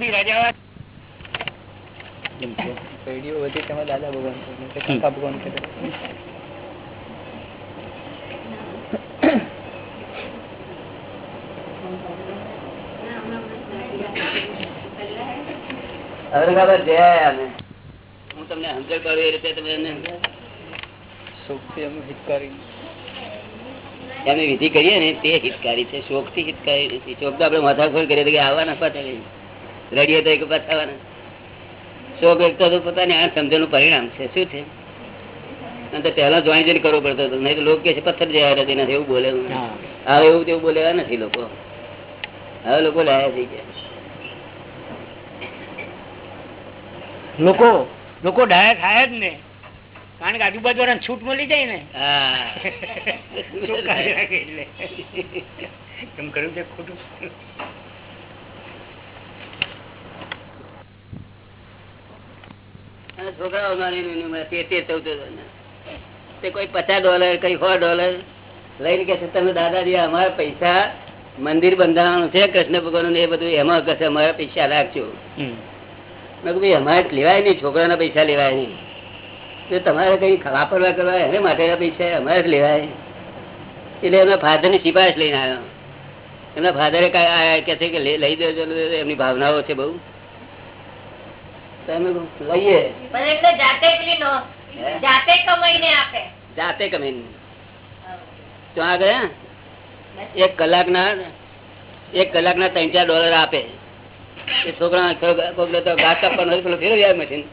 બી રાજા દાદા ભગવાન. ઔરંગાબાદ જયા હું તમને સમજણ કરું એ રીતે તમે એને સુખથી એમનું હિતકારી. અમે વિધિ કરીએ ને તે હિતકારી છે શોખથી હિતકારી નથી. શોખ તો આપડે માથાખોડ કરીએ તો આવા નફા નહીં. રડીએ તો એક શોખ એક તો પોતાની આ સમજણનું પરિણામ છે. શું છે? અને તો પહેલા જોઈ જોઈને કરવો પડતો હતો. નહીં તો લોકો કે છે પથ્થર જેવા નથી નથી એવું બોલે હવે એવું તેવું બોલેવા નથી લોકો. હવે લોકો લાયા થઈ ગયા. લોકો લોકો ડાયા થાય જ ને. કારણ કે આજુબાજુ વાળા છૂટ મળી જાય ને. એમ કર્યું છે ખોટું. છોકરાઓ. તે કોઈ પચાસ ડોલર કઈ સો ડોલર લઈને કે તમે દાદાજી અમારા પૈસા મંદિર બંધાવવાનું છે કૃષ્ણ ભગવાન એ બધું એમાં કશે અમારા પૈસા રાખજો. મેં ભાઈ અમારે લેવાય નહીં છોકરાના પૈસા લેવાય નહીં. તો તમારે કઈ વાપરવા કરવા એને માટેના પૈસા અમારે જ લેવાય. એટલે એમના ફાધરની સિફારિશ લઈને આવ્યો. એમના ફાધરે કે છે કે લઈ દેજો એમની ભાવનાઓ છે બહુ. કહ્યું, લઈએ. જાતે કમાઈને આપે. જાતે કમીને તો આ એક કલાકના એક કલાકના ત્રણ ચાર ડોલર આપે. એ છોકરા કોક તો ઘાસ કાપવાનું પેલો ફેરવી આવે મશીન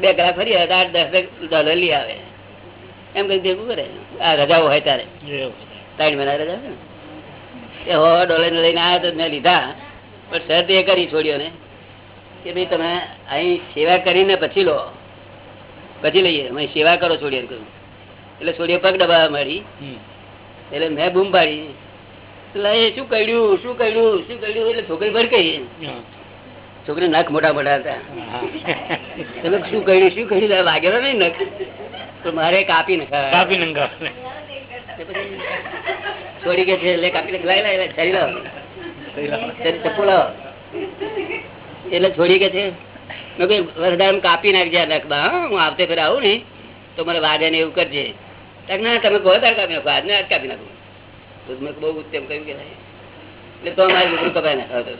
બે કલાક ફરી આવે આઠ દસ ડોલર લઈ આવે. એમ કઈ ભેગું કરે. આ રજાઓ હોય ત્યારે. ત્રણ મહિના રજા હોય ને. એ હો ડોલર લઈને આવ્યા તો મેં લીધા. પણ શરત એ કરી છોડ્યો ને. કે ભાઈ તમે અહીં સેવા કરીને પછી લો પછી લઈએ અમે સેવા કરો છોડીએ કહ્યું એટલે છોડીએ પગ દબાવવા મારી એટલે મેં બૂમ પાડી એટલે એ શું કર્યું શું કર્યું શું કર્યું એટલે છોકરી ભડકાઈ. છોકરી નખ મોટા મોટા હતા. તમે શું કર્યું શું કર્યું વાગેલો નહીં નખ તો મારે કાપી નખા કાપી નખા છોડી કે છે એટલે કાપી નખ લાય છરી લાવ ચપ્પુ લાવ એટલે છોડી કે છે? મેં કઈ વરદાન કાપી નાખજે નખમાં હું? આવતે ફેર આવું ને. તો મને વાગે ને એવું કરજે. ના તમે કહો તાર કાપી નાખો. આજને આજ કાપી નાખું. તો મેં બહુ ઉત્તમ કહ્યું કે એટલે તો અમારે છોકરું કપાઈ નાખો.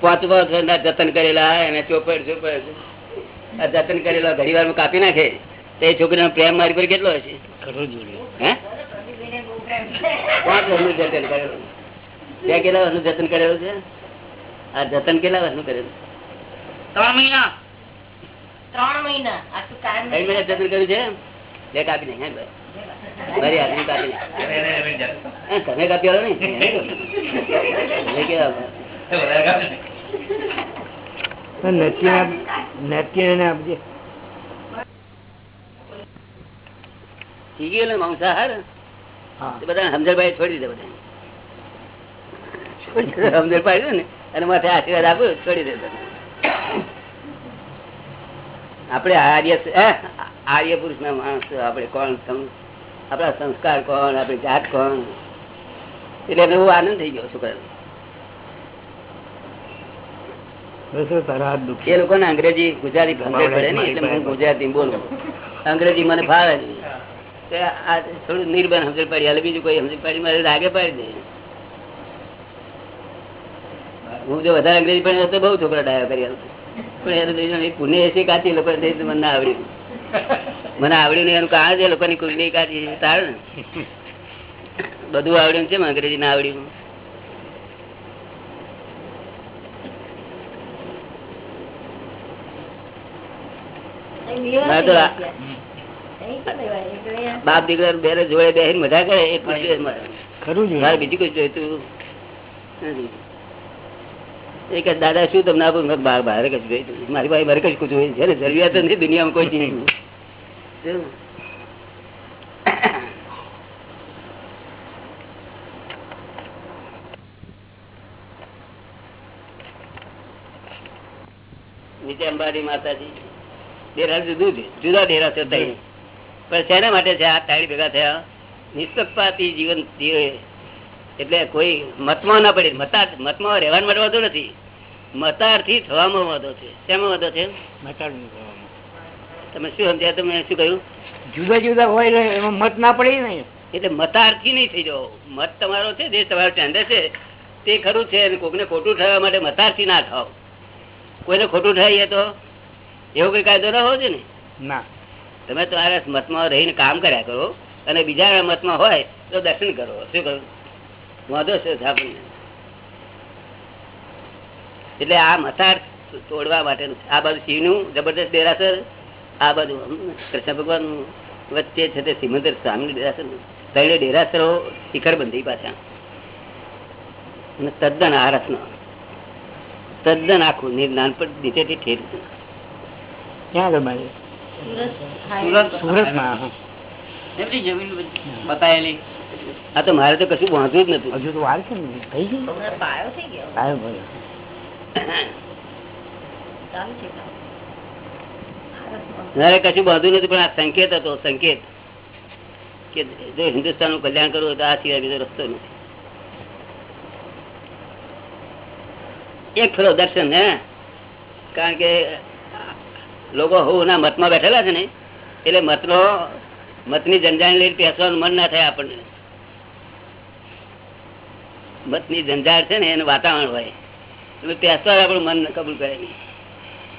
પાંચ વર્ષના જતન કરેલા એને ચોપડ ચોપડ. આ જતન કરેલા ઘણી વાર કાપી નાખે. તો એ છોકરીનો પ્રેમ મારી પર કેટલો હશે? હે? પાંચ વર્ષનું જતન કરેલું. ત્યાં કેટલા વર્ષનું જતન કરેલું છે? આ જતન કેટલા વર્ષનું કરેલું ત્રણ મહિના. ત્રણ મહિના. ત્રણ મહિના જતન કર્યું છે બે કાપી નહીં હે ભાઈ? મારી હાથની કાપી નહીં તમે કાપી આવ્યો નહીં કેવા નેપકિન આપજે. થઈ ગયું ને માંસાહાર? હા. બધા સમજણભાઈ છોડી દીધા બધા છોડી સમજણ પાડી દો ને? અને માથે આશીર્વાદ આપું છોડી દે આપણે આર્ય આર્ય પુરુષ ના માણસ આપણે કોણ આપણા સંસ્કાર કોણ આપણી જાત કોણ? એટલે એમને બહુ આનંદ થઈ ગયો છોકરાને એ લોકો લોકોને અંગ્રેજી ગુજરાતી ભંગે પડે ને એટલે હું ગુજરાતી બોલું. અંગ્રેજી મને ફાવે થોડું નિર્બન સમજ પડી બીજું કોઈ સમજ પડી મારે લાગે પાડી દે. હું જો વધારે અંગ્રેજી પણ તો બહુ છોકરા ડાયા કરી આલતો. પણ એ પુણે એસી કાચી લોકો મને ના આવડ્યું. મને આવડ્યું નહીં એનું કારણ છે લોકોની કુંડલી કાચી છે, ને. બધું આવડ્યું છે અંગ્રેજી ના આવડ્યું બાપ દીકરા બેરે જોડે બે મજા કરે એ પછી મારે ખરું મારે બીજું કોઈ જોઈતું નથી. એ કે દાદા શું તમને આપું બહાર બહાર મારી પાસે બહાર કશું જોઈએ છે? ને જરૂરિયાત નથી દુનિયામાં કોઈ ચીજ નીચે અંબાજી માતાજી. ડેરા જુદું છે જુદા ડેરા છે. પણ શેના માટે છે? આ ભેગા થયા. નિષ્પક્ષપાતી જીવન જીવે એટલે કોઈ મતમાં ના પડે. મતા મતમાં રહેવાનું માટે વાંધો નથી. મતારથી થવામાં વાંધો છે. શેમાં વધો છે? તમે શું સમજ્યા? તમે શું કહ્યું? જુદા જુદા હોય એમાં મત ના પડે ને એટલે મતાર્થી નહીં થઈ જાઓ. મત તમારો છે જે તમારો ટેન્ડર છે તે ખરું છે અને કોકને ખોટું ઠરવા માટે મતારથી ના થાવ. કોઈને ખોટું ઠરાઈએ તો એવો કઈ કાયદો ના હોવો છે ને? ના. તમે તમારા મતમાં રહીને કામ કર્યા કરો અને બીજા મતમાં હોય તો દર્શન કરો. શું કરું વાંધો છે આપણને એટલે આ મથાર તોડવા માટેનું આ બાજુ શિવનું જબરદસ્ત દેરાસર આ બાજુ કૃષ્ણ ભગવાન વચ્ચે છે તે સિમંદર સ્વામી દેરાસર. તળે ડેરાસરો શિખર બંધી પાછા. અને તદ્દન આ રત્ન તદ્દન આખું નિર નાનપણ નીચેથી ઠેર. ક્યાં સુરત સુરતમાં એમની જમીન બતાયેલી. આ તો મારે તો કશું વાંધું જ નથી. હજુ તો વાર છે ને? થઈ ગયો. મારે કશું બાંધું નથી પણ આ સંકેત હતો સંકેત. કે જો હિન્દુસ્તાનનું કલ્યાણ કરવું તો આ સિવાય બીજો રસ્તો નથી. એક ખરો દર્શન હે? કારણ કે લોકો હું મતમાં બેઠેલા છે ને એટલે મતનો મતની જંજાણ લઈને પેસવાનું મન ના થાય આપણને. મતની જંજાળ છે ને એનું વાતાવરણ હોય. એટલે પેસવા આપણું મન કબૂલ કરે નહીં.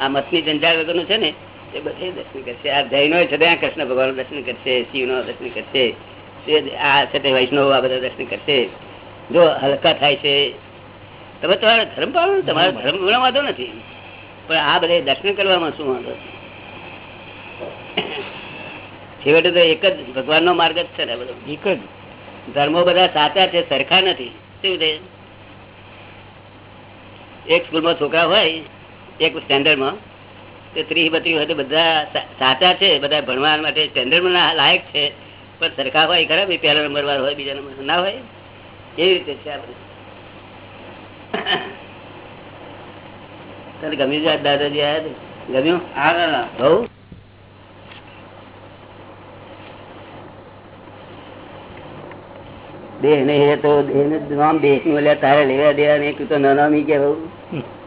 આ મતની જંજાળ વગરનું છે ને એ બધે દર્શન કરશે. આ જૈનો છે ત્યાં કૃષ્ણ ભગવાન દર્શન કરશે શિવ નો દર્શન કરશે તે આ છે તે વૈષ્ણવ આ બધા દર્શન કરશે. જો હલકા થાય છે તમે તમારો ધર્મ પાડો તમારો ધર્મ વાંધો નથી. પણ આ બધે દર્શન કરવામાં શું વાંધો? છે? છેવટે તો એક જ ભગવાનનો માર્ગ જ છે ને બધો. એક જ. ધર્મો બધા સાચા છે સરખા નથી. શું છે એક સ્કૂલમાં છોકરા હોય એક સ્ટેન્ડર્ડમાં તે ત્રીસ બત્રીસ હોય તો બધા સાચા છે બધા ભણવા માટે સ્ટેન્ડર્ડમાં લાયક છે. પણ સરખા હોય ખરા ભાઈ પહેલા નંબર વાર હોય બીજા નંબર ના હોય? એવી રીતે છે આ તને ગમ્યું દાદાજી તે? ગમ્યું? હા દાદા. દેહ ને હે તો દેહ ને નામ દેહની એટલે તારે લેવા દેવા ને તું તો નનામી કે બહુ.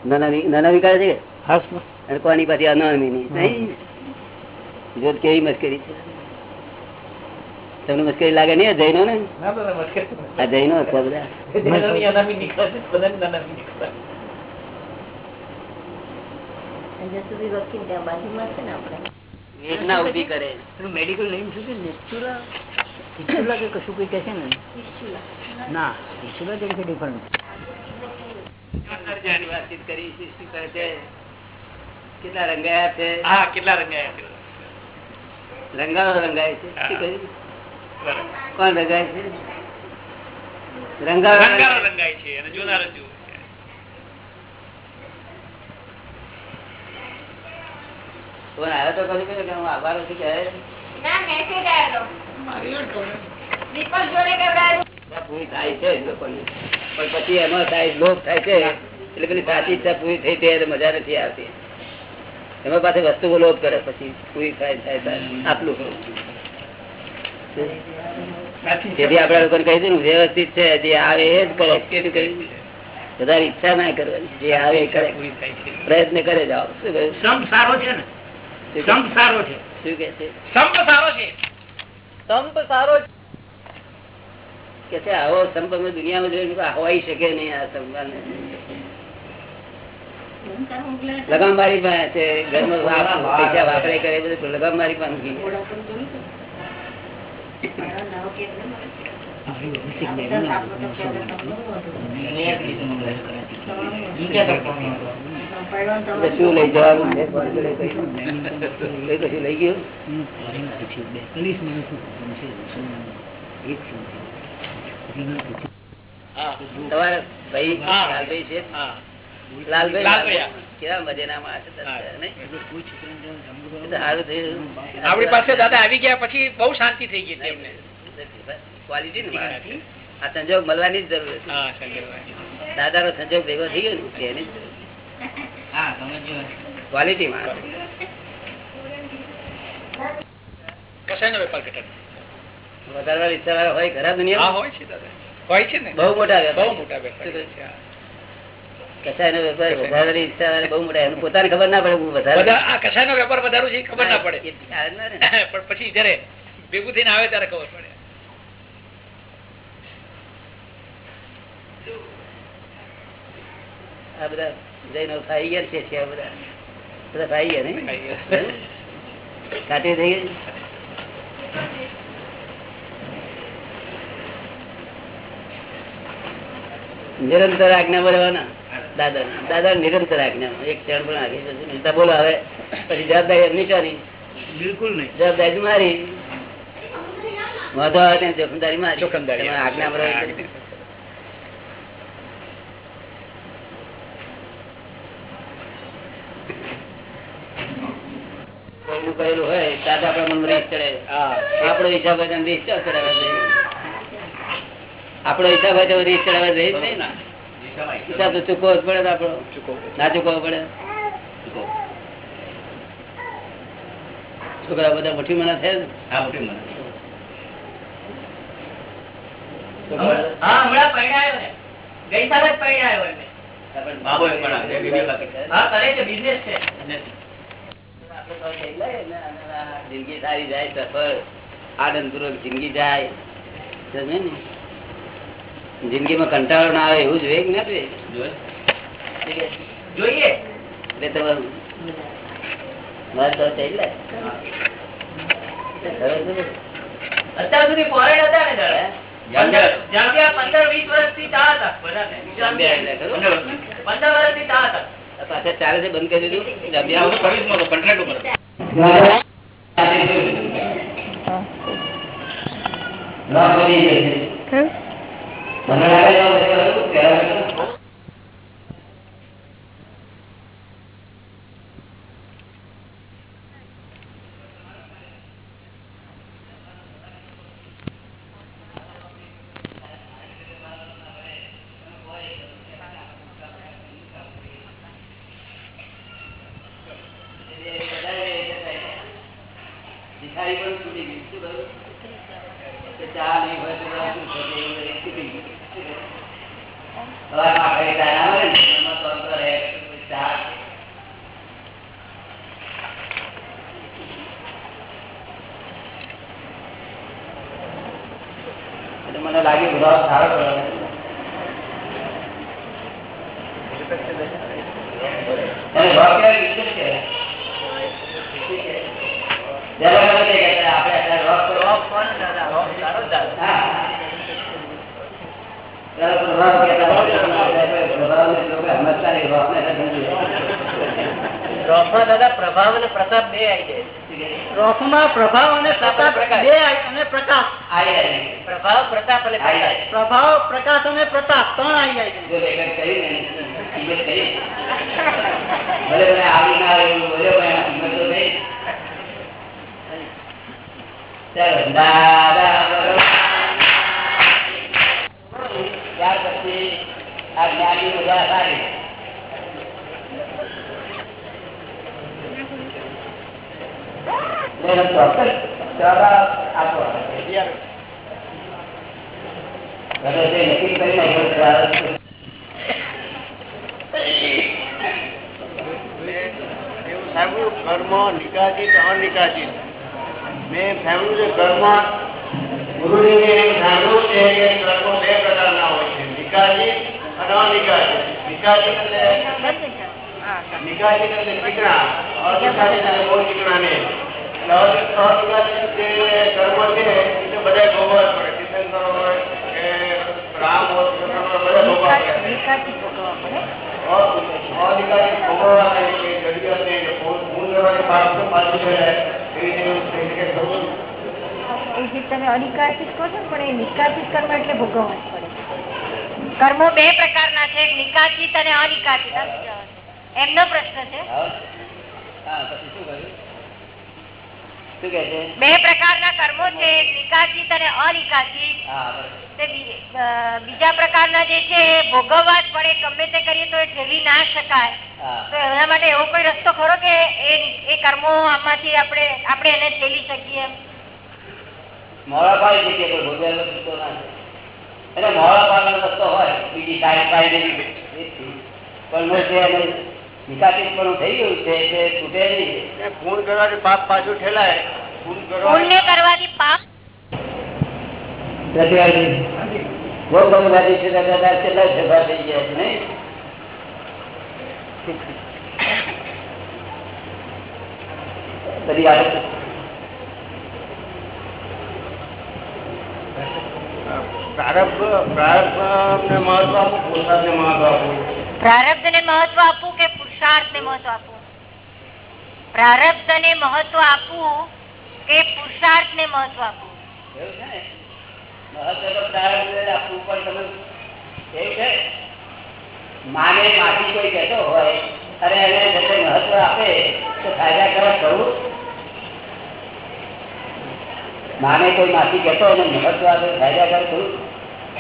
નનામી નનામી કરે છે અને કોની પાછી અનામી ની જો કેવી મશ્કરી છે. તમને મસ્કરી લાગે નહીં આ જૈનો ને? આ જૈનો બધા. વેદના ઊભી કરે મેડિકલ નેમ શું છે? નેચુરા? નેચુરા કે કશું કઈ કહે છે ને? ના કેટલા રંગાયા હા કેટલા રંગાયા રંગાય કોણ રંગાય છે? રંગાળો રંગાય. રંગાય છે અને જોનાર રજુ કોણ આવ્યો તો કહ્યું કે હું આભાર છું કે ના મેસેજ આવ્યો પૂરી થાય છે લોકોની. પણ પછી એમાં થાય લોભ થાય છે એટલે પેલી સાચી ઈચ્છા પૂરી થઈ તે મજા નથી આવતી. એમાં પાસે વસ્તુઓ લોભ કરે પછી પૂરી થાય થાય આટલું જેથી આપડા લોકોને કહી દઉં વ્યવસ્થિત છે જે આવે એ જ કરે. વધારે ઈચ્છા ના કરવાની. જે આવે એ કરે. પ્રયત્ન કરે જાઓ. શું કહ્યું? સંપ સારો છે ને? સંપ સારો છે. શું કે છે? સંપ સારો છે. સંપ સારો કે છે આવો સંપ અમે દુનિયામાં જોઈને કોઈ શકે નહીં આ સંપને. લગામબારી પાસે છે ઘરમાં પૈસા વાપરે કરે બધું લગામબારી પણ મૂકી. શું લઈ જવાનું? કશું લઈ ગયું? તમારા ભાઈ. લાલભાઈ છે. આપણી પાસે દાદા આવી ગયા પછી બહુ શાંતિ થઈ ગઈ ક્વોલિટી આ સંજોગ મળવાની જ જરૂર હતી. હા સંજયભાઈ દાદા નો સંજોગ ભેગો થઈ ગયો ને ક્વોલિટી વધારવા ઈચ્છા વાળા હોય ખરા દુનિયા હોય છે દાદા. હોય છે ને? બહુ મોટા બહુ મોટા વેપારી છે હા. કસાયનો વેપાર વધારવાની ઈચ્છા બહુ મોટા. એમ પોતાને ખબર ના પડે વધારે આ કસાયનો વેપાર વધારું છે ખબર ના પડે. પણ પછી જયારે ભેગું થઈને આવે ત્યારે ખબર પડે. આ બધા જઈને ખાઈ ગયા છે છે બધા. બધા ખાઈ ગયા ને? ખાઈ કાઢી થઈ ગઈ? નિરંતર આજ્ઞા બોલવાના દાદા દાદા નિરંતર આજ્ઞા. એક ક્ષણ પણ આગળ જશે બોલો હવે. પછી જવાબદારી એમની કરી બિલકુલ નહીં. જવાબદારી મારી. વાંધો આવે જોખમદારી મારી. જોખમદારી આજ્ઞા બરાબર કહેલું હોય તાતા આપડે મન રીત ચડે. આપડો હિસાબ હોય રીત ચડાવવા જઈએ આપડો હિસાબ હોય તો રીત ચડાવવા જઈએ જ ને. હિસાબ તો ચૂકવો જ પડે આપડો ના ચૂકવો પડે? છોકરા બધા મોટી મના થયા ને હા હમણાં પરણાયો ને. ગઈ સાલ જ પરણાયો એને હા કરે છે બિઝનેસ છે આપણે તો કેટલાય ને અને આ જિંદગી સારી જાય સફળ આનંદપૂર્વક જિંદગી જાય. સમજે ને? જિંદગીમાં કંટાળો ના આવે એવું જોઈએ કે ના જોઈએ. એટલે તો મારે તો ચાલ્યા. ખબર છે? અત્યાર સુધી ફોરેન હતા ને પંદર વીસ વર્ષથી ત્યાં હતા? પંદર વર્ષથી. ત્યાં હતા પાછા ચાલે છે બંધ કરી દીધું જામ્બિયા? ના કરી દે. મને લાગે છે હવે ખરું? પહેલા ભિખારી પણ છૂટી ગઈ. શું કહ્યું? કે ચા નહીં હોય તો બધા શું થશે? એવું બધું છૂટી ગયું. સવારમાં આપણે ચા ના મળે ને, એમાં તો અંતર રહે. ચા એટલે મને લાગે ભરાવ સારો પડે એને ભાવ કહેવાય કે શું કહેવાય? જરા મને તે કહેતા, આપણે અત્યારે રોક કરો. રોક કોણ દાદા રોક સારો જ દાદા હા. જરા પ્રભાવ કહેતા, પ્રભાવને લોકો સમજતા નહીં, રોકને સમજી રોકમાં દાદા પ્રભાવ અને પ્રતાપ બે આવી જાય રોકમાં પ્રભાવ અને પ્રતાપ બે અને પ્રકાશ આવી જાય. પ્રભાવ પ્રતાપ અને આવી જાય. પ્રભાવ પ્રકાશ અને પ્રતાપ ત્રણ આવી જાય જો લેખક કરીને, કિંમત કરી. ભલે મને આવી ના આવે એવું બોલ્યો, પણ એમાં કિંમત તો થઈ. ચાલો, દાદા બરોબર. ત્યાર પછી આ જ્ઞાની બધા સારી એને ચોક્કસ જવાબ આપો. હવે તે નક્કી કરી નાખ્યું છે આ એવું સાંભળ્યું કર્મ નિકાસિત અનિકાસિત મેં સાંભળ્યું છે કર્મ ગુરુજીને એમ સાંભળ્યું છે કે કર્મો બે પ્રકારના હોય છે. નિકાસિત અને અનિકાસિત નિકાસિત એટલે નિકાસિત એટલે ચીકણા. અનિકાસિત એટલે બહુ ચીકણા નહીં. એટલે અનિ- અનિકાસિત જે કર્મ છે એ તો બધા ભોગવવા જ પડે. તીર્થંકરો હોય કે રામ હોય કૃષ્ણ હોય, બધા ભોગવવા પડે. અધિકારી ભોગવવા નહીં કે જડિયાત નહીં કે ભૂલ- ભૂલ કરવાની પાપ તો પાછું છે. તમે અનિકાસિત કહો છો પણ એ નિકાસિત કર્મ એટલે ભોગવવા જ પડે. કર્મો બે પ્રકારના છે નિકાસિત અને અનિકાસિત. એમનો પ્રશ્ન છે? બે પ્રકારના કર્મો છે નિકાસિત અને અનિકાસિત બીજા પ્રકારના જે છે એ ભોગવવા જ પડે. ગમે તે કરીએ તો એ ઠેલી ના શકાય. તો એના માટે એવો કોઈ રસ્તો ખરો કે એ એ કર્મો આમાંથી આપણે આપણે એને ઠેલી શકીએ મોડા પાડી શકીએ, પણ ભોગવેલો છૂટતો ના એટલે મોડા પાડવાનો રસ્તો હોય બીજી સાઈડ સાઈડ પણ મેં જે એને નિકાસિત પણ થઈ ગયું છે તે તૂટે નહીં. એ કરવાથી પાપ પાછું ઠેલાય. પુણ્ય કરવાથી પાપ છે દાદા કેટલા સભા થઈ ગયા છે નહીં? વાતો પ્રારબ્ધ પ્રારબ્ધ ને મહત્વ આપવું પુરુષાર્થ ને મહત્વ આપવું પ્રારબ્ધ ને મહત્વ આપવું કે પુરુષાર્થ ને મહત્વ આપવું પ્રારબ્ધ ને મહત્વ આપવું કે પુરુષાર્થ ને મહત્વ આપવું એવું છે ને? મહત્વ તો પ્રારંભ આપવું પણ તમે એવું છે? માને માથી કોઈ કહેતો હોય, અને એને જતે મહત્વ આપે, તો ફાયદા કરવા કરવું માને કોઈ માથી કહેતો અને મહત્વ આપે ફાયદા કર કરું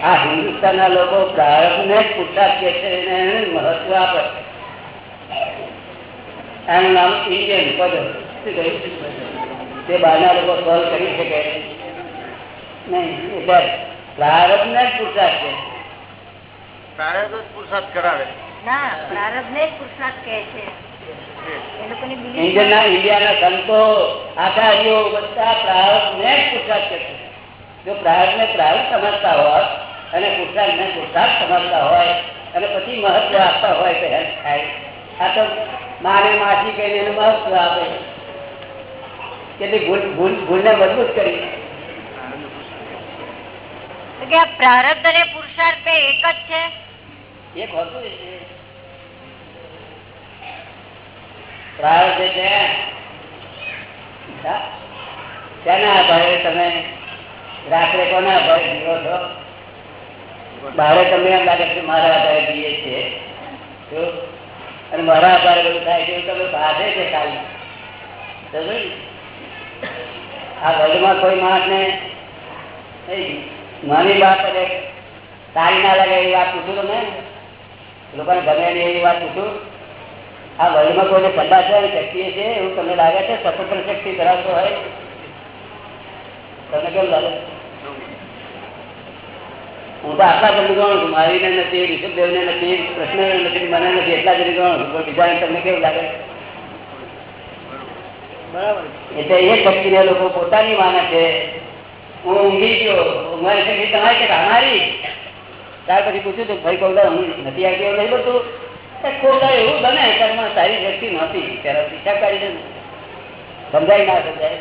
આ હિન્દુસ્તાનના લોકો પ્રારંભને જ પુરસાદ કે છે અને એને મહત્વ આપે. એનું નામ ઇન્ડિયન પદ તે બહારના લોકો સોલ્વ કરી શકે. નહીં પ્રારબ્ધને જ પુરસાદ છે. પ્રારબ્ધ જ પુરુષાર્થ કરાવે. ના પ્રારબ્ધ ને પુરુષાર્થ કહે છે. એ લોકોની belief ઇન્ડિયનના ઇન્ડિયાના સંતો આચાર્યો બધા પ્રારબ્ધને જ પુરસાદ છે. જો પ્રારબ્ધને પ્રારબ્ધ સમજતા હોય અને પુરસાદને પુરસાદ સમજતા હોય અને પછી મહત્વ આપતા હોય તો હેલ્પ થાય. આ તો માને માસી કહીને એનું મહત્વ આપે. કેટલી ભૂલ ભૂલ ભૂલને મજબૂત કરી. તો પ્રારબ્ધ અને પુરુષાર્થ એક જ છે? એક હોતું જ છે. શેના આધારે તમે રાત્રે કોના આધારે જીવો મારા આભારે થાય છે તમે બાંધે છે? આ વર્લ્ડમાં કોઈ માણસને નાની વાત સારી ના લાગે એ વાત પૂછું તમે? લોકોને ગમે નહીં એવી વાત પૂછું. આ વર્લ્ડમાં કોઈને સંદાસવાની શક્તિ છે એવું તમને લાગે છે? સ્વતંત્ર શક્તિ ધરાવતો હોય? તમને કેમ લાગે? હું તો આટલા ગણું છું. મારીને નથી ઋષભદેવને નથી કૃષ્ણને નથી મને નથી એટલા છું. બીજાને તમને કેવું લાગે? બરાબર. એટલે એ શક્તિને લોકો પોતાની માને છે. હું ઊંઘી ગયો. ઊંઘવાની શક્તિ તમારી કે અમારી? ત્યાર પછી પૂછ્યું તો ભાઈ કહું હું નથી આવી ગયો નહીં બધું ખોટા એવું બને કર્મ સારી વ્યક્તિ નહોતી. ત્યારે કાઢી દે સમજાય ના સમજાય.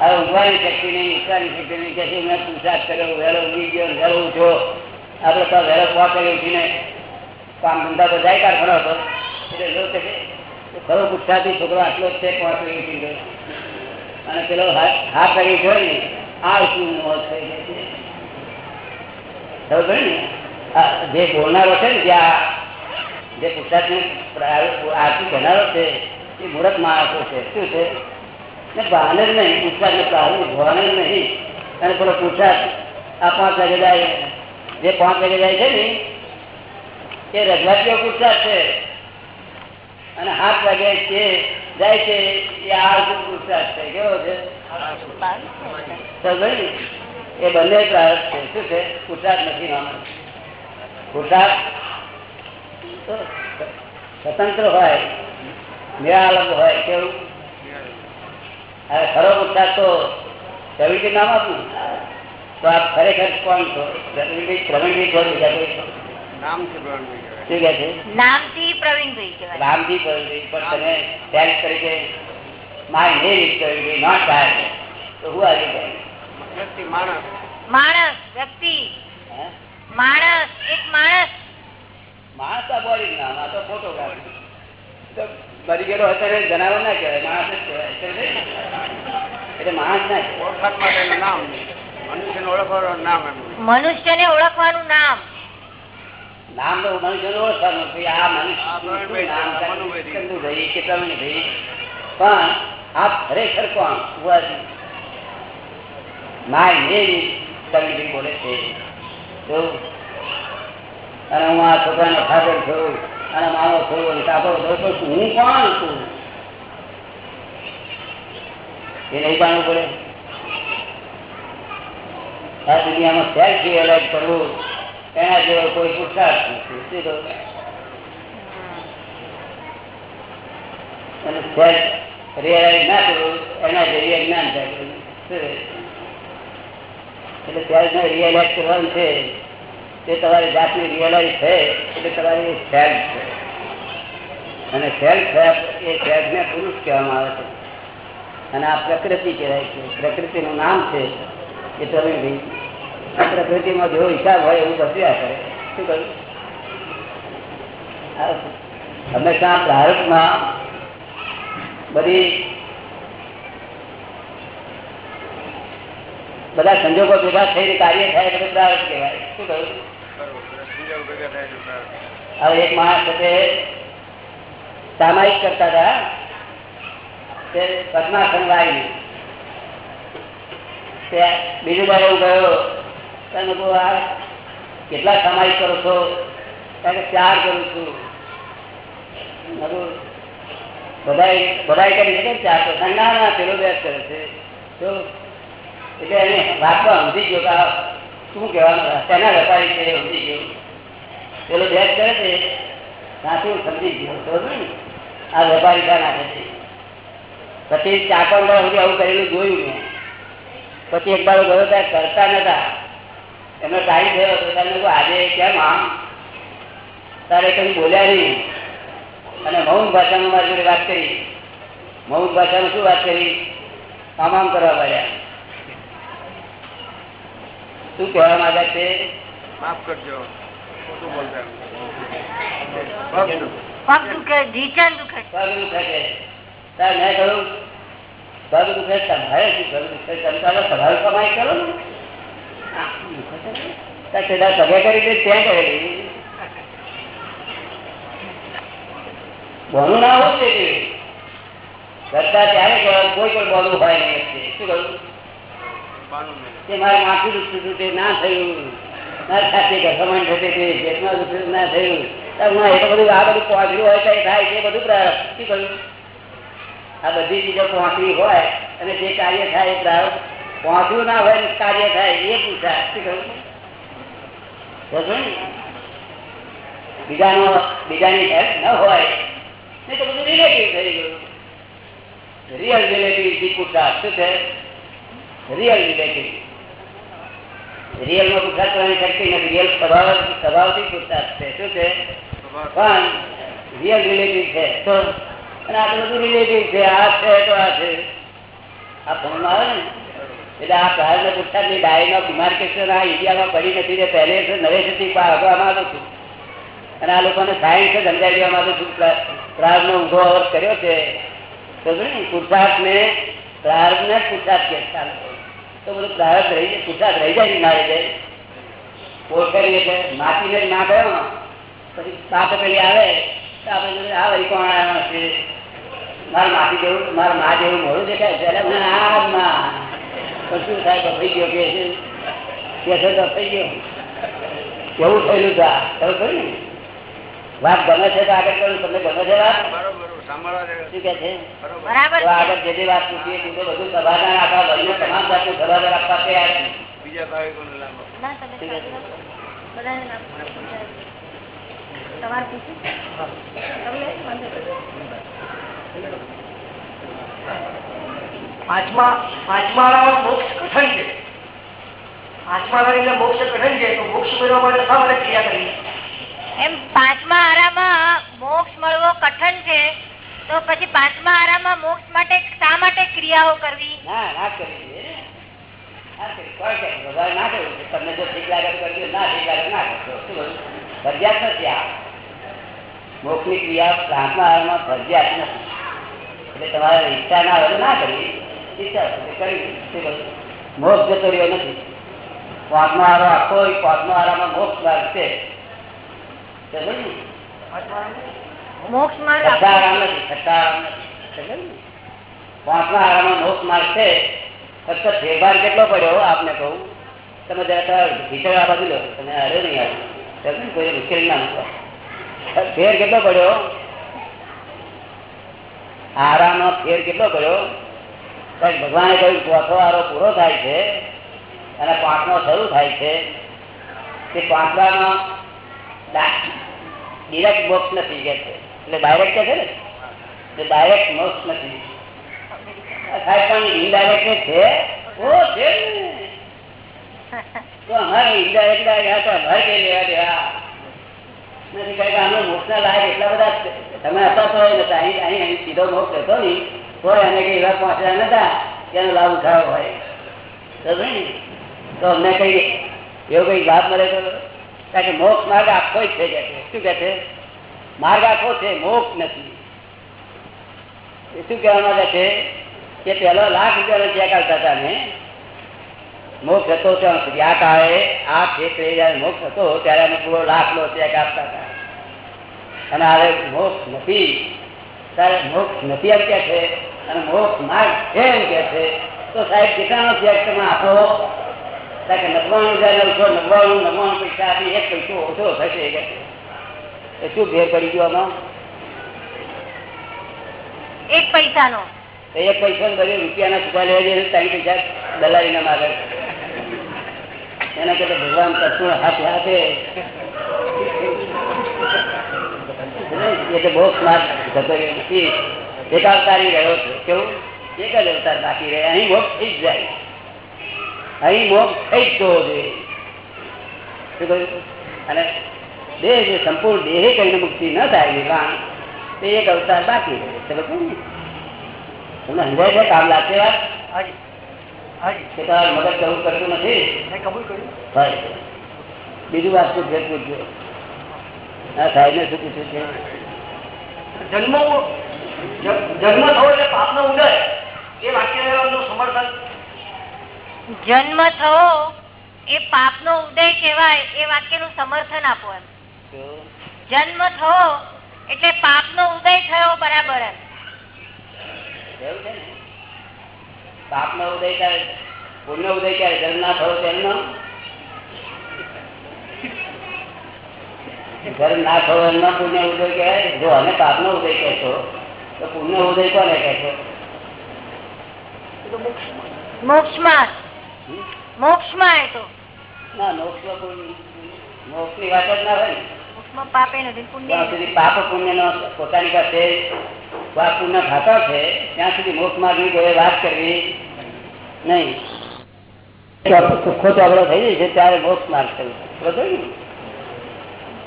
હવે ઊંઘવાની શક્તિ નહીં ઈચ્છાની શક્તિ નહીં. કે મેં પુરસાદ કર્યો વહેલો ઊંઘી ગયો વહેલો ઉઠ્યો? આપણે તો વહેલો પો કર્યો ઉઠીને કામ ધંધા જાય કારખાનો હતો એટલે જો કે ખરો પુરસાદથી છોકરો આટલો છે, પાંચ કર્યો ઉઠી ગયો. અને પેલો હાથ કરી જોઈ ને, આ શું મોત થઈ છે? જે બોલનારો છે ને જ્યાં જે પુરસાદને આરતી કરનારો છે એ મૂર્ખ માણસો છે. શું છે? ને ભાને જ નહીં પુરસાદને પ્રારંભ ભવાને જ નહીં. અને પેલો પુરસાદ આ પાંચ વાગે જાય જે પાંચ વાગે જાય છે ને એ રજવાટીઓ પુરસાદ છે. અને હાથ વાગે છે જાય છે એ આ પુરસાદ છે. કેવો છે? એ બંને છે. શું છે? પુરસાદ નથી નામ પુરસાદ સ્વતંત્ર હોય નિરાલંબ હોય કેવું હવે ખરો કુટાક તો પ્રવિધિ નામ આપું તો આપ ખરેખર કોણ છો? પ્રવીણજી પ્રવીણજી છો? બીજા કોઈ છો? નામ છે? પ્રવીણભાઈ નામથી પ્રવીણભાઈ. પ્રવીણજી પણ તમે કરી તરીકે my name is Praveenji not થાય. તો હું આવી જાય વ્યક્તિ માણસ. માણસ વ્યક્તિ. માણસ એક માણસ. માણસ તો બોડી નામ આ તો ફોટોગ્રાફી મરી ગયેલો હતો જનાવર ના કહેવાય માણસ જ એટલે માણસ ના ઓળખાણ માટેનું નામ. મનુષ્યને ઓળખવાનું નામ એમનું મનુષ્યને ઓળખવાનું નામ. નામ તો ને ઓળખવાનું કે આ મનુષ્ય નામ પણ આ ખરેખર કોણ? બુઆજી માય નેમ ઇઝ બોલે છે. જો અને હું આ છોકરાનો ફાધર છું અને મારો છું અને કાકો છું તો હું કોણ છું? એ નહીં પાડવું પડે. આ દુનિયામાં સેલ્ફ રિયલાઇઝ કરવું, એના જેવો કોઈ પુરુષાર્થ નથી અને ના કરવું, એના જેવી જ્ઞાન થાય? એટલે ત્યારે રિયલાઇઝ કરવાનું છે, તે તમારી જાતને રિયલાઇઝ થાય એટલે તમારી સેલ્ફ છે. અને સેલ્ફ એ સેલ્ફ ને પુરુષ કહેવામાં આવે છે. અને આ પ્રકૃતિ કહેવાય છે. પ્રકૃતિનું નામ છે એ તમે આ પ્રકૃતિમાં જેવો હિસાબ હોય એવું બસ્યા કરે? શું કહ્યું? હંમેશા ભારતમાં બધી બધા સંજોગો ભેગા થઈને કાર્ય થાય એટલે પ્રારંભ કહેવાય. શું કહ્યું? હવે એક માણસ સાથે સામાયિક કરતા હતા. તે પદ્માસન વાળી બીજું હું ગયો. તને કહું આ કેટલા સામાયિક કરો છો? કારણ ચાર કરું છું. બધા બધા કરી ચાર તો? ના ના, પેલો બેસ કરે છે. તો એટલે એને વાતમાં સમજી ગયો કે શું કહેવાનું તેના વેપારી છે સમજી ગયો. પેલો બેસ કરે છે ત્યાંથી હું સમજી ગયો? બરોબર ને? આ વેપારી ત્યાં નાખે છે? પછી ચાકર સુધી આવું કરેલું જોયું મેં. પછી એક બાર ગયો ત્યાં કરતા નતા. એમનો ટાઈમ થયો તો તમને આજે કેમ આમ? તારે કઈ બોલ્યા નહીં. અને મૌન ભાષામાં મારી જોડે વાત કરી. મૌન ભાષામાં શું વાત કરી? આમ આમ કરવા પડ્યા શું કહેવા માંગે છે? માફ કરજો. કરો ને. કરી હોય કરતા ત્યારે કોઈ પણ બોલું હોય નહીં. શું કહ્યું? કે મારે માથું દુખતું હતું, તે ના થયું. તો તો તે કાર્ય? થાય એ પ્રારંભ. પહોંચવું ના હોય બીજાનો તો બધું રિલેટિવ થઈ ગયું. રિયલ રિલેટિવથી પૂછા શું રિયલ રિલેટિવ રિયલમાં પૂછા કરવાની શક્તિ નથી. રિયલ સ્વભાવ સ્વભાવથી પૂછતા છે. શું છે? પણ રિયલ રિલેટિવ છે. તો અને આ બધું રિલેટિવ છે. આ છે તો આ છે. આ ફોનમાં આવે ને. એટલે આ પ્રારંભ પુસ્તકની ડાયરીનો ડિમાર્કેશન આ ઇન્ડિયામાં પડી નથી તે પહેલે નવેસરથી આગળમાં આવું છું. અને આ લોકોને સાયન્સ સમજાવી દેવા માંગુ છું. પ્રારંભનો ઊંઘો અવર્થ કર્યો છે. તો ને પુરુષાર્થ ને પ્રારંભ ને પુરુષાર્થ કે ચાલો તો બધું પ્રારંભ રહી જાય પૂછાત રહી જાય ને જાય. પોખરી એટલે માટીને ના ગયો પછી પાપ પેલી આવે, તો આપણે આ વળી કોણ આવ્યા છે મારા માટી જેવું, મારા મા જેવું મોડું દેખાય છે. એટલે આ માં. શું થાય તો થઈ ગયો કે છે? કે તો થઈ ગયો. કેવું થયેલું ખબર ખરી વાત ગમે છે તો આગળ કરું, તમને ગમે છે વાત? બરોબર શું કે છે? આગળ જે વાત પૂછીએ બધું તમામ જાતનું આપવા તૈયાર છે. બીજા. તમારે પૂછ્યું મોક્ષ કઠણ છે. પાંચમા વાળી એટલે મોક્ષ કઠણ છે તો મોક્ષ મેળવવા માટે શા માટે ક્રિયા કરવી? એમ પાંચમા આરામાં મોક્ષ મળવો કઠણ છે તો પછી પાંચમા આરામાં મોક્ષ માટે શા માટે ક્રિયાઓ કરવી? ના કરવી જોઈએ ના કરવી. કોઈ કે વધારે ના કરવું તમને જો ઠીક લાગે તો કરજો. ના ઠીક લાગે ના કરજો. ફરજિયાત નથી આ. ક્રિયા ઈચ્છા ના શું કહ્યું? મોક્ષ જતો રહ્યો નથી. પાંચમો આરો આખો પાંચમો આરામાં મોક્ષ લાગશે. સમજ્યું? ને? મોક્ષ માર્ગ આરામ નથી નથી પાંચમા આરામાં મોક્ષ માર્ગ છે. ફક્ત ફેરફાર કેટલો પડ્યો આપને કહું. તમે ભીતર આ બાજુ લો. તમે હારે નહીં આવ્યો કોઈ મુશ્કેલ ના ફેર કેટલો પડ્યો? આરામનો ફેર કેટલો પડ્યો? કે ભગવાને કહ્યું, ચોથો આરો પૂરો થાય છે અને પાંચમો શરૂ થાય છે. તે પાંચમામાં ડિરેક્ટ બોક્સ નથી કે એટલે ડાયરેક્ટ છે ને. એ ડાયરેક્ટ મોક્ષ નથી. ઇનડાયરેક્ટ છે? ઓ, છે ને. તો અમારે ઇનડાયરેક્ટ ગયા તો એટલા બધા તમે હતા તો નતા અહીં સીધો મોક્ષ હતો તો એને કઈ એવા નતા એનો લાભ ઉઠાવો હોય. તો અમને કઈ, એવો કઈ લાભ મળે તો? કારણ કે મોક્ષ માર્ગ આપવો જ છે. શું કે છે? માર્ગ આખો છે, મોક્ષ નથી. એ શું કહેવા માંગે છે કે પેલો લાખ રૂપિયાનો ચેક આવતા હતા ને, મોક્ષ હતો ત્યાં સુધી. આ કાળે આ ક્ષેત્રે જયારે મોક્ષ હતો, ત્યારે અમે પૂરો લાખ નો ચેક આપતા હતા. અને હવે મોક્ષ નથી. ત્યારે મોક્ષ નથી એમ કે છે, અને મોક્ષ માર્ગ છે એમ કે છે. તો સાહેબ કેટલાનો ચેક તમે આપો? કે નવ્વાણું હજાર નવસો નવ્વાણું નવ્વાણું પૈસા આપી એક પૈસો ઓછો થશે કે શું ભેર પડી ગયો આમાં? એક પૈસાનો. એક પૈસા બધે રૂપિયાના છુપા લેવા જઈએ ત્રણ પૈસા દલાલીના માગે. એના કરતા ભગવાન કશું હાથ હાથે એટલે બહુ સ્માર્ટ જતો નથી એક અવતારી રહ્યો છે. કેવું? એક જ અવતાર બાકી રહે. અહીં મોક્ષ થઈ જ જાય. અહીં મોક્ષ થઈ જ જવો જોઈએ. શું કહ્યું? અને દેહ જે સંપૂર્ણ દેહ કહીને મુક્તિ ન થાય નિર્વાણ તે એક અવતાર બાકી રહે. તમે ને? તમને સમજાય છે કામ લાગશે વાત મગજ કરવું કરતું નથી. મેં કબૂલ કર્યું. હોય બીજું વાત પૂછે પૂછજો. હા સાહેબ ને શું પૂછ્યું છે? જન્મ જ- જન્મ થવો એટલે ઉદય. એ વાક્ય સમર્થન. જન્મ થવો એ પાપનો ઉદય કહેવાય. એ વાક્યનું સમર્થન આપો એમ? જન્મ થયો એટલે પાપનો ઉદય થયો બરાબર છે ને? પાપ નો ઉદય ક્યારે પુણ્ય ઉદય ક્યારે જન્મ ના થયો તેમનો ધર્મ ના થયો એમનો પુણ્ય ઉદય કહેવાય જો અમે પાપ નો ઉદય કહેશો તો પુણ્ય ઉદય કોને કહેશો? મોક્ષમાં. મોક્ષમાં. એ તો. ના મોક્ષ મોક્ષની વાત જ ના હોય ને. પુણ્ય જ્યાં પુણ્ય નો પોતાની પાસે પુણ્ય ખાતા છે, ત્યાં સુધી મોક્ષ માર્ગ કોઈ વાત કરવી નહીં. સુખો ચોગડો થઈ જશે ત્યારે મોક્ષ માર્ગ કરવો.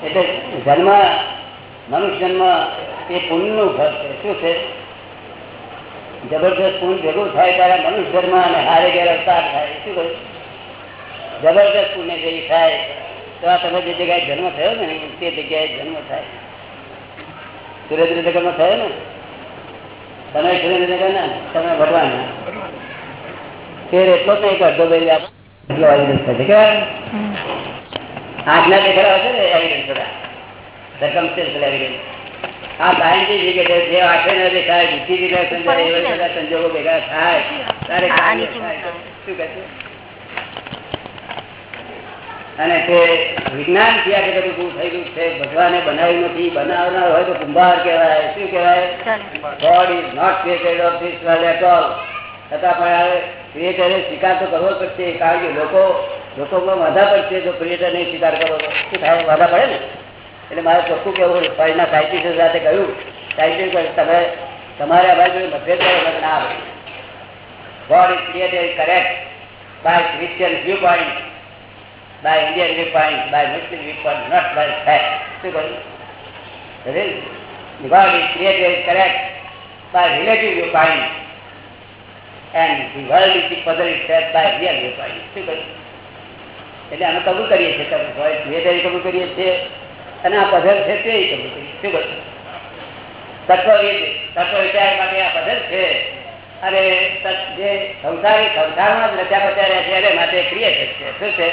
એટલે જન્મ, મનુષ્ય જન્મ એ પુણ્યનું ઘર છે. શું છે? જબરદસ્ત પુણ્ય ભેગું થાય ત્યારે મનુષ્ય જન્મ અને હારે ગેર અવતાર થાય. શું કહ્યું? જબરદસ્ત પુણ્ય જેવી થાય. તો આ તમે જે જગ્યાએ જન્મ થયો ને તે જગ્યાએ જન્મ થાય. સુરેન્દ્રનગરમાં થયો ને? તમે સુરેન્દ્રનગર ના તમે ભગવાન ફેર એટલો જ નહીં કે અડધો ભાઈ એટલો એવિડન્સ થશે કે આજના જે ખરા હશે ને એવિડન્સ બધા સરકમસ્ટેન્શિયલ એવિડન્સ આ સાયન્ટિસ્ટ એટલે જે આંખે જે દેખાય બુદ્ધિ બધા સંજોગો ભેગા થાય થાય. શું કહે છે? અને તે વિજ્ઞાનથી આ બધું પૂરું થઈ ગયું છે ભગવાને બનાવ્યું નથી બનાવનાર હોય તો કુંભાર કહેવાય શું કહેવાય? God is not created of this world at all છતાં પણ હવે ક્રિએટરે સ્વીકાર તો કરવો પડશે કારણ કે લોકો લોકોમાં વાંધા પડશે જો ક્રિએટર નહીં સ્વીકાર કરો તો. શું થાય? વાંધા પડે ને? એટલે મારે ચોખ્ખું કેવું ફરીના સાયન્ટિસ્ટ સાથે કહ્યું સાયન્ટિસ્ટ તમે તમારે અમારી જોડે મતભેદ કરો ના આવે is created correct by Christian view viewpoint, by Indian viewpoint, by Muslim viewpoint, not by fact. શું કહ્યું? God is created correct by relative viewpoint and the world is the puzzle itself by real viewpoint. શું કહ્યું? એટલે અમે કબૂલ કરીએ છીએ તમે ક્રિએટર કબૂલ કરીએ છીએ અને આ પઝલ છે તે કબૂલ કરીએ શું કહ્યું તત્વ તત્વ વિચાર માટે આ પઝલ છે તત- જે સંસારી સંસારમાં જ રચ્યા પચ્યા રહે છે એને માટે ક્રિએટર છે શું છે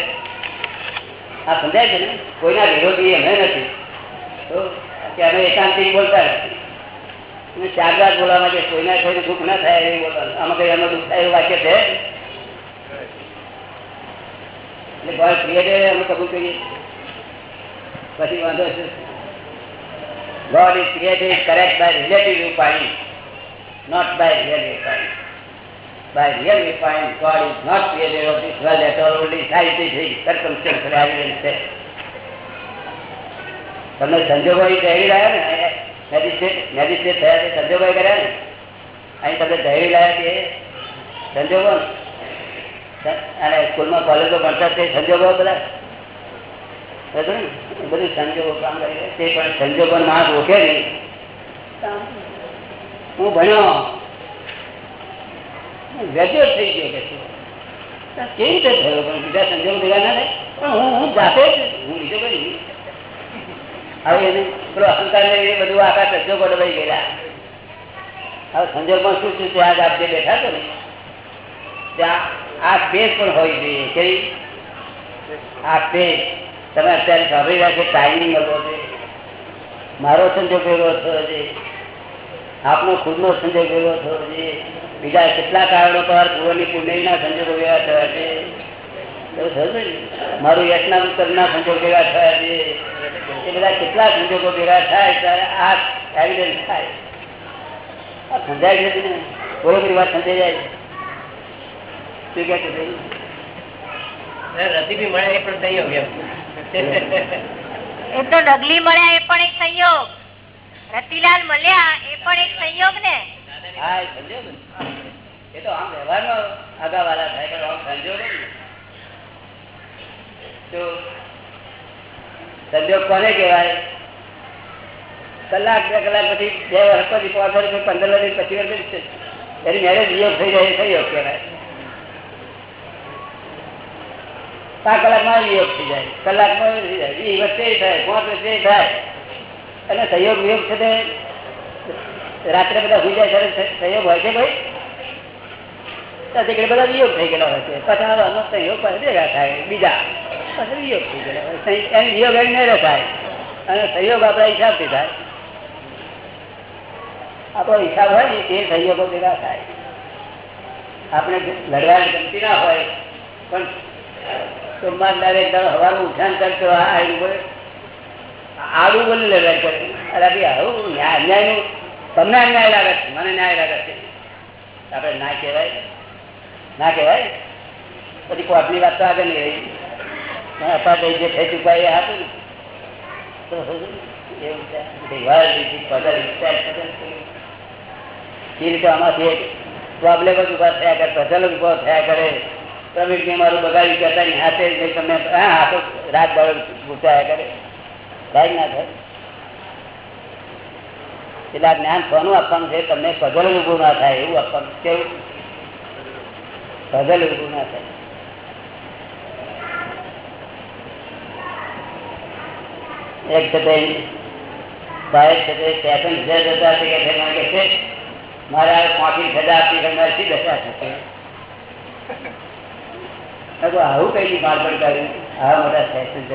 આ સમજાય છે ને? કોઈના વિરોધી અમે નથી. તો કે અમે એકાંતિક બોલતા નથી અને ચાર વાર બોલવા માટે કોઈના કોઈને દુઃખ ના થાય એવું બોલવાનું. આમાં કઈ એમાં દુઃખ થાય એવું વાક્ય છે? એટલે ગોડ ક્રિએટર અમે કબૂલ પછી વાંધો છે. Is created correct by relative viewpoint, not by real viewpoint. By really refined God is not created of this world at all, only scientific circumstantial evidence છે. સંજોગો અહીં ધૈર્ય લાયા ને મેજિસ્ટ્રેટ મેજિસ્ટ્રેટ થયા છે સંજોગો કર્યા ને? અહીં તમે દહેરી લાયા છે સંજોગો. અને સ્કૂલમાં કોલેજો ભણતા તે સંજોગો બધા? બધું સંજોગો કામ કરી. તે પણ સંજોગો ના રોકે નહીં. હું ભણ્યો. કેવી રીતે બીજા સંજોગો ભેગા પણ હું હું જાતે જ હું કોઈ આખા સંજોગો દબાઈ ગયેલા. હવે સંજોગમાં શું શું ત્યાં આપજે બેઠા છો ને, ત્યાં આ પેજ પણ હોવી જોઈએ. કેવી? આ પેજ તમે અત્યારે સાંભળી રહ્યા છો ટાઈમિંગ હતો મારો સંજોગ એવો થયો છે. આપનો ખુદનો સંજોગ એવો થયો છે. બીજા કેટલા કારણો પર પૂર્વની પુણ્યના સંજોગો એવા થયા છે? મારું યશના ઉત્તરના સંજોગ ભેગા થયા છે. એ બધા કેટલા સંજોગો ભેગા થાય ત્યારે આ એવિડન્સ થાય. આ સમજાય છે ને બરોબરી વાત સમજાઈ જાય શું કહે છે? રસીબી મળે એ પણ સંયોગ એમ. એ તો ડગલી મળ્યા એ પણ એક સંયોગ. રતિલાલ મળ્યા એ પણ એક સંયોગ ને? હા, એ આમ સંજોગ કોને કહેવાય? કલાક, બે કલાક પછી, બે વર્ષ પછી, પાંચ વર્ષ પંદર વર્ષ પછી વર્ષ એની મેરેજ યોગ થઈ જાય થઈ યોગ કહેવાય. પાંચ કલાકમાં વિયોગ થઈ જાય, કલાકમાં થઈ જાય. એ વચ્ચે થાય, પાંચ વચ્ચે થાય. અને સહયોગ વિયોગ છે રાત્રે બધા સુઈ જાય સહયોગ હોય છે ભાઈ? તો બધા વિયોગ થઈ ગયેલા હોય છે. પછી સહયોગ ભેગા થાય. બીજા પછી વિયોગ થઈ ગયેલા હોય વિયોગ એની નહીં રોકાય. અને સહયોગ આપણા હિસાબથી થાય. આપણો હિસાબ હોય ને, એ સહયોગો ભેગા થાય. આપણે લડવાની ગમતી ના હોય, પણ સોમવાર દરેક હવાનું ઉઠાણ કરતો આ આવ્યું બોલે. આડું બોલે લડાઈ કરે અરે ભાઈ, આવું ન્યાય અન્યાયનું તમને અન્યાય લાગે છે, મને ન્યાય લાગે છે. આપણે ના કહેવાય ના. કહેવાય? પછી કોર્ટની વાત તો આગળ નહીં રહી. પણ અપાર જે થઈ ચૂકાય એ હતું ને. એ રીતે આમાંથી પ્રોબ્લેમ જ થયા કરે, પઝલ જ થયા કરે. પ્રવીણને મારું બગાડી કરતા ની હાથે તમને, હા હાથો રાત બાળ પૂછાયા કરે. કે ના થાય. એટલે આ જ્ઞાન કોનું આપવાનું છે? તમને પઝલ ઉભું ના થાય, એવું આપવાનું કેવું? પઝલ ઉભું ના થાય. એક જતા છે? કે કઈ મારપડ કર્યું આવા મોટા સ્ટેશન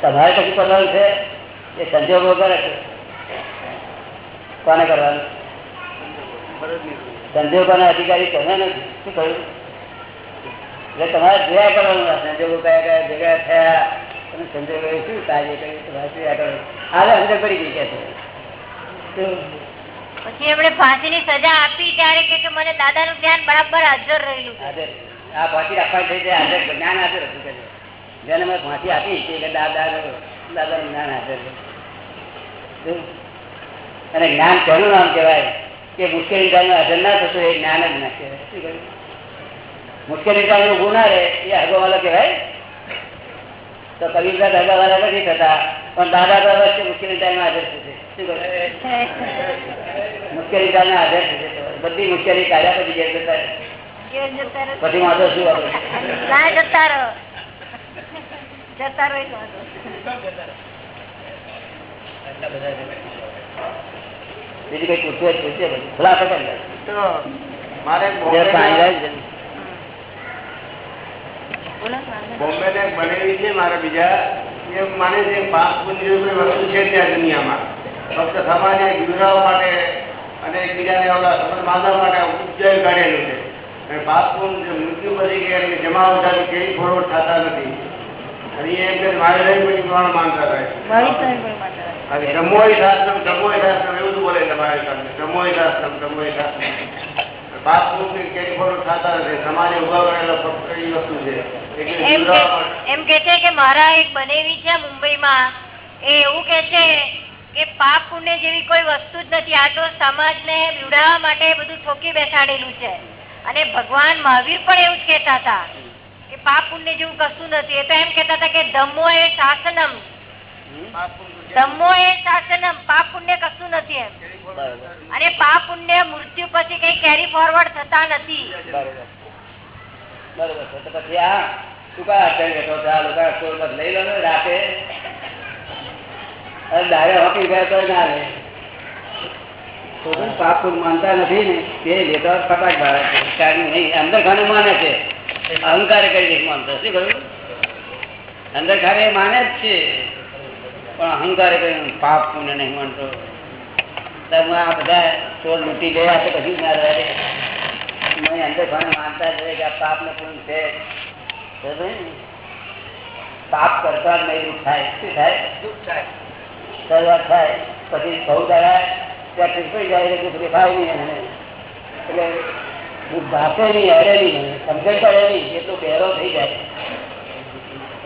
તમારે કશું કરવાનું છે? એ સંજોગો કરે છે કોને કરવાનું? સંજોગોના અધિકારી તમે નથી. શું કહ્યું એટલે તમારે જોયા કરવાનું સંજોગો કયા કયા ભેગા થયા? અને સંજોગો શું કાર્ય કર્યું તમારે જોયા કરવાનું હાલે અંદર પડી ગઈ કે છે પછી એમણે ફાંસી ની સજા આપી ત્યારે કે કે મને દાદા નું ધ્યાન બરાબર હાજર રહેલું હાજર. આ ફાંસી રાખવા થઈ જાય હાજર. જ્ઞાન હાજર હતું. જેને મેં ફાંસી આપી કે દાદા દાદાનું જ્ઞાન હાજર છે. અને જ્ઞાન કોનું નામ કહેવાય? કે મુશ્કેલી ટાઈમે હાજર ના થતું એ જ્ઞાન જ ના કહેવાય. નિકાલ મુશ્કેલી ટાઈમે ઉભું ના રહે એ હગવાવાળો કહેવાય? તો કબીરદાસ હગવાવાળા નથી થતા પણ દાદા તો અવશ્ય મુશ્કેલી ટાઈમે હાજર થશે. શું કહ્યું? મુશ્કેલી હાજર થશે બધી મુશ્કેલી કાઢ્યા પછી ઘેર જતા. પછી વાંધો શું આવે? ના જતા રહો. જતા રહો. બીજું કઈ પૂછવું. તો મારે બોમ્બે ને બનેવી છે મારા બીજા. એ માને છે પાંચ પુણ્ય વસ્તુ છે ત્યાં દુનિયામાં. ફક્ત સમાજને ગુજરાવા માટે અને એકબીજાને બાંધવા માટે ઉપજય કાઢેલું છે. અને પાપ મૃત્યુ પછી કે જમા વધારે કેવી ફોરવર્ડ થતા નથી. એમ કે મારે સમાજે છે. કે એક બનેવી છે મુંબઈમાં એ એવું કે છે કે પાપ પુણ્ય જેવી કોઈ વસ્તુ જ નથી. આ તો સમાજને બીવડાવવા માટે બધું ઠોકી બેસાડેલું છે. અને ભગવાન મહાવીર પણ એવું જ કેતા હતા. પાપ પુણ્ય જેવું કશું નથી. એ તો એમ કેતા હતા કે ધમો એ શાસનમ. ધમો એ શાસનમ. પાપ પુણ્ય કશું નથી એમ. અને પાપ પુણ્ય મૃત્યુ પછી કઈ કેરી ફોરવર્ડ થતા નથી. બરોબર. તો પછી આ શું કા અડચણ બેઠો છે આ લોકો સ્ટોર પર લઈ લો ને રાતે. અરે દારે હોકી ગયા તો ના લે પાપ માનતા નથી ને. તે લેતા ફટાક ભાવે છે. અંદર ખાને માને છે. અહંકાર કરી દે માનતો શું કહ્યું અંદર ખારે માને જ છે. પણ અહંકાર કરી પાપ પુણ્ય નહીં માનતો. તમે આ બધા ચોર લૂંટી ગયા તો કશું ના રહે અંદર ઘણા માનતા જ રહે કે આ પાપ ને પૂર્ણ છે? પાપ કરતા નહીં દુઃખ થાય. શું થાય? દુઃખ થાય. શરૂઆત થાય. પછી બહુ દાડા ત્યાં પડી જાય એટલે દુઃખ દેખાય નહીં એટલે ભાષે નહીં હરે નહીં સમજણ એટલો બહેરો થઈ જાય,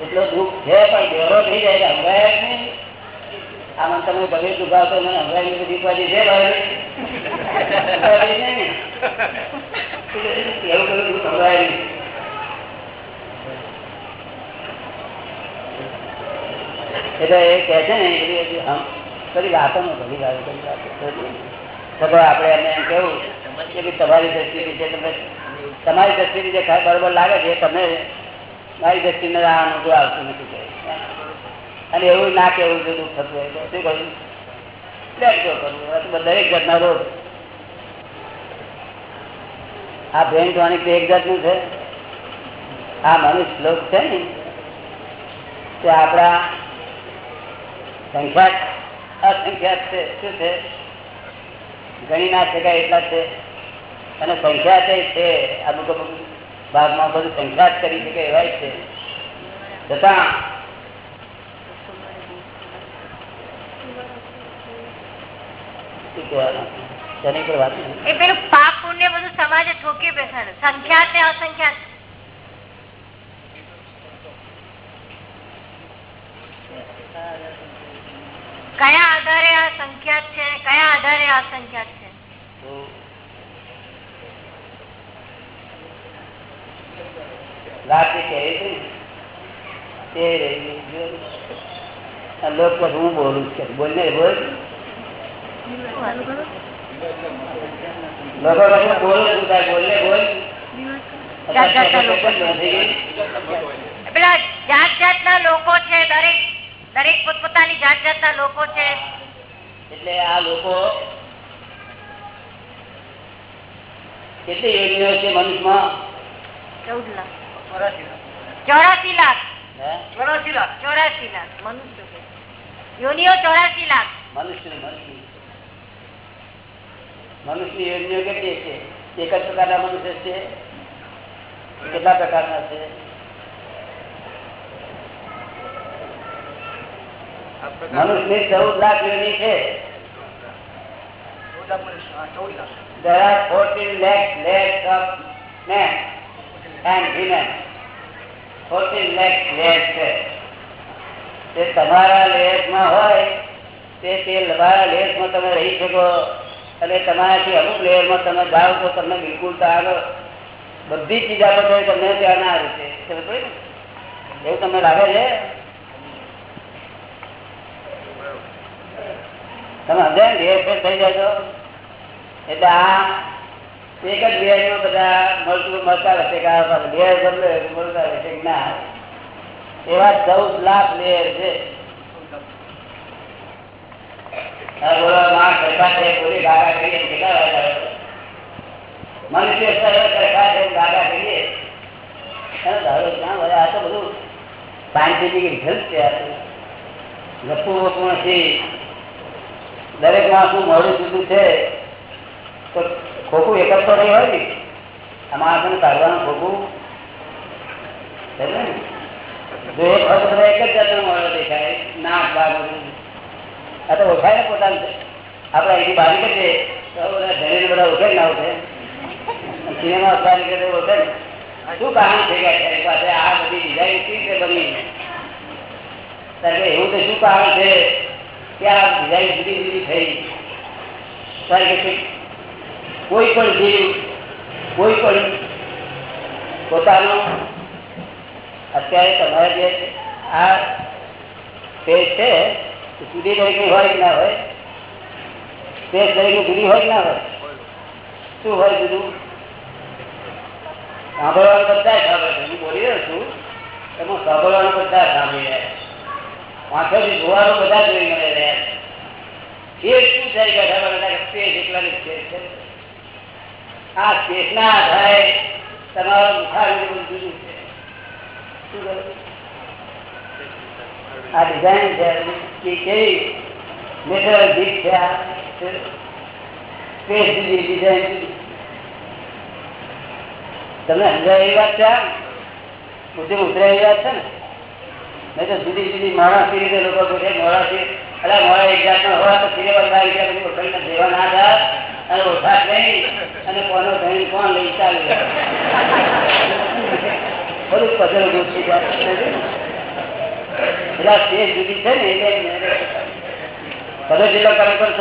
એટલો દુઃખ છે, પણ બહેરો થઈ જાય નહીં. આમાં તમે ભલે દુભાવતો મને હંગાઈ બધી ઉપાધિ છે એવું બધું એટલે એ કહે છે ને, એ બધી વાતો નો બધી વાતો આપણે એમને એમ કેવું તમારી દ્રષ્ટિથી જે તમે તમારી દ્રષ્ટિથી જે બરોબર લાગે છે, તમે મારી દ્રષ્ટિને આ અનુભવ આવતું નથી અને એવું ના કેવું જો દુઃખ થતું હોય તો. શું કહ્યું? લેખજો કરવું દરેક રોગ. આ તો એક જાતનું છે. આ મનુષ્ય લોક છે ને, તે આપણા સંખ્યાત અસંખ્યાત છે. શું છે? ગણી ના શકાય એટલા છે? અને સંખ્યાત છે અમુક અમુક ભાગમાં બધું સંખ્યાત કરી શકે એવા છે. છતાં કયા આધારે આ સંખ્યાત છે કયા આધારે આ અસંખ્યાત છે? તો કહે છે તે રહી ગઈ. આ લોક પર હું બોલું છું બોલને બોલ. લોકો લોકો બોલ બોલને બોલ. જાત લોકો. પેલા જાત જાતના લોકો છે દરેક દરેક પોતપોતાની જાત જાતના લોકો છે. એટલે આ લોકો કેટલી યોજનાઓ છે મનુષ્યમાં? ચૌદ લાખ. ચોરાસી લાખ. ચોરાસી લાખ. ચોરાસી લાખ. મનુષ્ય. યોનિઓ ચોરાસી લાખ. મનુષ્ય મનુષ્ય. યોનિઓ કેટલી છે? એક જ પ્રકારના મનુષ્ય છે? કેટલા પ્રકારના છે? મનુષ્યની ચૌદ લાખ યોની છે. ચૌદ લાખ. ચૌદ lakh and women. 14 lakh layers છે તે તમારા લેયર્સમાં હોય, તે તે તમારા લેયર્સમાં તમે તમારાથી અમુક લેયરમાં તમે જાઓ તો તમને બિલકુલ બધી ચીજ આપો તમને ત્યાં ના આવે છે? એવું તમને લાગે છે તમે સમજાય ને થઈ જાય તો એટલે આ એક જ બિહારીમાં બધા મળતું મળતા રહેશે કે બદલે મળતા રહેશે ના એવા ચૌદ લાખ લેયર છે મનુષ્ય ગાગા કરીએ? આ તો બધું સાયન્ટિફિક રિઝલ્ટ છે, આ તો. નથી દરેક માણસનું મોડું જુદું છે, તો ખોખું એક જ તો નહીં હોય ને આ માણસને કાઢવાનું ખોખું? જો એક હોય બધા એક જ જાતનો દેખાય, નાક બાગ આ તો ઓળખાય ને પોતાનું આપણે અહીંથી બહાર તો બધા ધણીને બધા ઓળખે જ ના ઓળખે? સિનેમા અખબાર નીકળે શું કારણ છે આ બધી ડિઝાઇન કેવી રીતે બની? ત્યારે કે એવું તો શું કારણ છે કે આ ડિઝાઇન જુદી જુદી થઈ? ત્યારે કે કોઈ પણ જીવ, કોઈ પણ પોતાનો, અત્યારે તમારે જે આ તે છે જુદી દરેકની હોય કે ના હોય? તે દરેકની જુદી હોય ના હોય? શું હોય જુદું? સાંભળવાનું બધા સાંભળે છે. હું બોલી રહ્યો છું, એમાં સાંભળવાનું બધા સાંભળી રહ્યા વાંચોથી જોવાનું બધા જોઈ મળે રહ્યા છે. એ શું થાય કે ખબર હતા કે સ્પેસ એટલા છે. આ સ્પેસના આધારે તમારો મુખાર જુદું છે? આ ડિઝાઇન છે, કે કેવી દીપ છે આ? સ્પેસ જુદી ડિઝાઇન તમને સમજાય એ વાત છે આમ? બુદ્ધિ ઉતરાય એ વાત છે ને? મેં તો જુદી જુદી માણસની રીતે લોકો પૂછે મોડાથી અરે મોડા એક જાતનો હોવા તો સિલેબસ આવી ગયા પછી દેવા ના થાય અને છે એટલે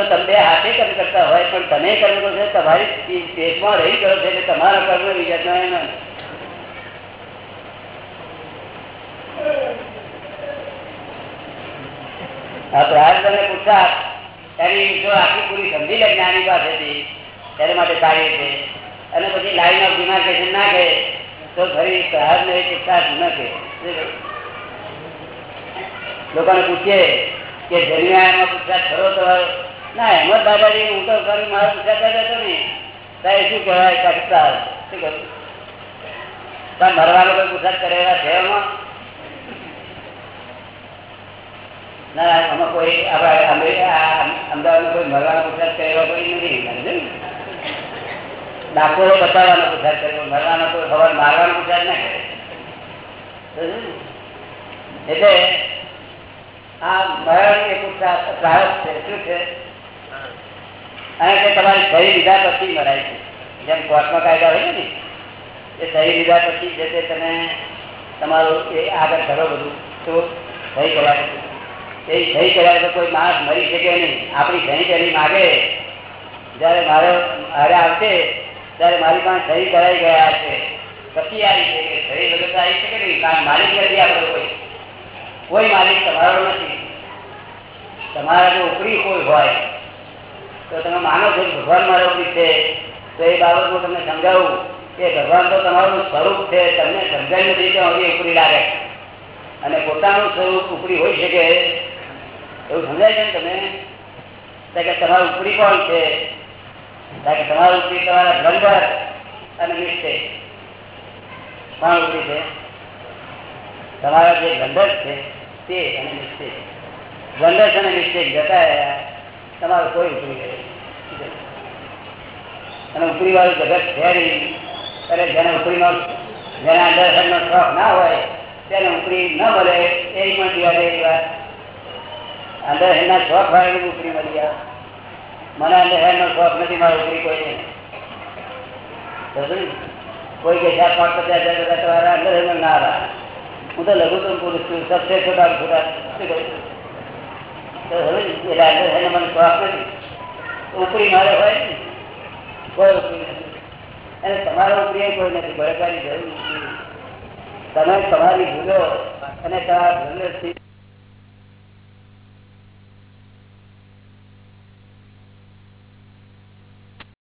તમે હાથે કર્મ કરતા હોય, પણ તમે કર્મ કરશો તમારી સ્ટેજમાં રહી ગયો છે, એટલે તમારા કર્મ વિજ્ઞાન એનો આ તમે પૂછતા એની જો આખી પૂરી સમજી લે જ્ઞાની પાસેથી ત્યારે માટે સારી છે. અને પછી લાઈન ઓફ ડિમાર્કેશન નાખે તો ફરી પ્રહાર ને પૂછતા નાખે લોકોને પૂછીએ કે જન્મ્યામાં પૂછા ખરો તો? ના, એમ જ દાદાજી, હું તો કરું મારે પૂછા કરતો ને. ત્યારે શું કહેવાય? કરતા શું કહ્યું મરવાનો કોઈ પૂછાત કરેલા છે એમાં? ના આમાં કોઈ અમદાવાદમાં કોઈ મરવાનો પૂછાત કર્યો કોઈ નથી? ડાકોરો બતાવવાનો પૂછાત કરે મરવાનો કોઈ ખબર મારવાનો ના કરે. એટલે આ મરણ એ પુરુષાર્થ પ્રારબ્ધ છે. શું છે? અને કે તમારી સહી લીધા પછી મરાય છે. જેમ કોર્ટમાં કાયદા હોય ને, એ સહી લીધા પછી જે તે તમે, તમારું એ આગળ કરો બધું, તો સહી કરાવે એ સહી કરાવે તો કોઈ માણસ મરી શકે નહીં. આપણી સહી તેની માગે. જ્યારે મારો હારે આવશે, ત્યારે મારી પાસે સહી કરાઈ ગયા છે. પછી આવી છે કે સહી વગર તો આવી શકે નહીં. કારણ માલિક નથી આપણો કોઈ. કોઈ માલિક તમારો નથી. તમારા જો ઉપરી કોઈ હોય, તો તમે માનો છો ભગવાન મારો ઉપરી છે. તો એ બાબતમાં તમને સમજાવું કે ભગવાન તો તમારું સ્વરૂપ છે. તમને સમજાવી નથી કે હવે ઉપરી લાગે. અને પોતાનું સ્વરૂપ ઉપરી હોઈ શકે. એવું સમજાય છે ને તમે કે તમારું ઉપરી કોણ છે? કે તમારું ઉપરી તમારા ભંડર અને મિસ્ટેક કોણ ઉપરી છે? તમારા જે ભંડર છે તે અને મિસ્ટેક ભંડર અને મિસ્ટેક જતા તમારું કોઈ ઉપરી નહીં. અને ઉપરી વાળું જગત છે નહીં. અને જેને ઉપરીનો જેના અંદર શોખ ના હોય, તેને ઉપરી ન મળે એ પણ દિવાળી એવી વાત એના શોખ વાળાની ઉપરી મળી ગયા. મને અંડરહેન્ડનો શોખ નથી મારો, ઉપરી કોઈ? કોઈ કે ચાર પાંચ પચાસ હજાર બધા તમારા અંડરહેન્ડ ના રહ્યા હું તો લઘુત્તમ પુરુષ છું સબસે છોટા છોટા એટલે અંડરહેન્ડ મને શોખ નથી. ઉપરી મારે હોય ને, કોઈ ઉપરી નથી. અને તમારા ઉપરી કોઈ નથી ભડકવાની જરૂર નથી. તમે તમારી ભૂલો અને તમારા ભૂલોથી